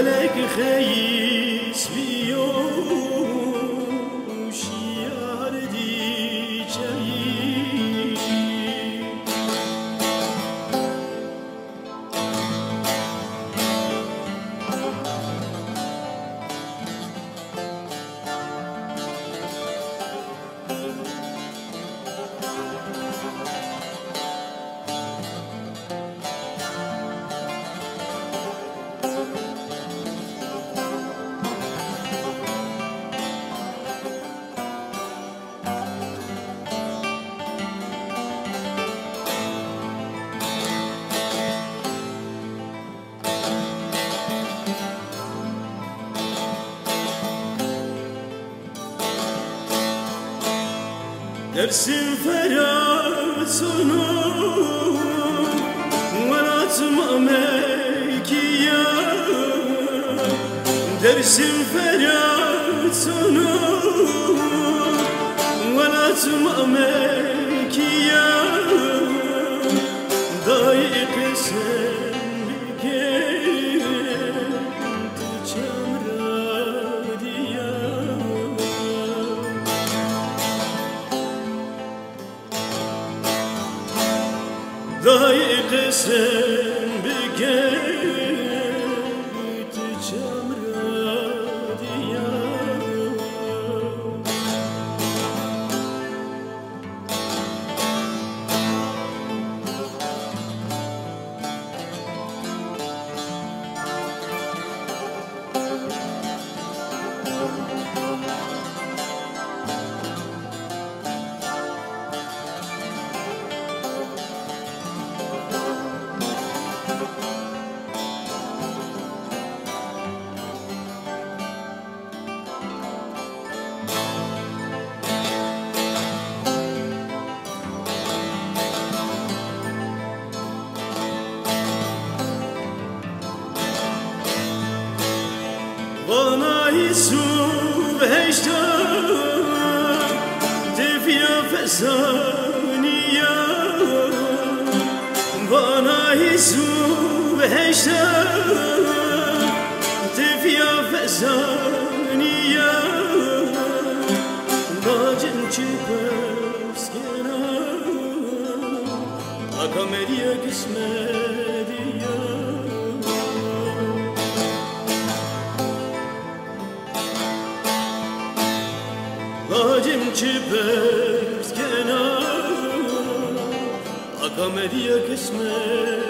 فلک خیس بیو dersin feryat sonu Veratma mekiya dersin feryat sonu Veratma mekiya Dayık sen bir çamra Bana Isu heşta Defya fesaniya Çipers kenar Akamediye kısmediye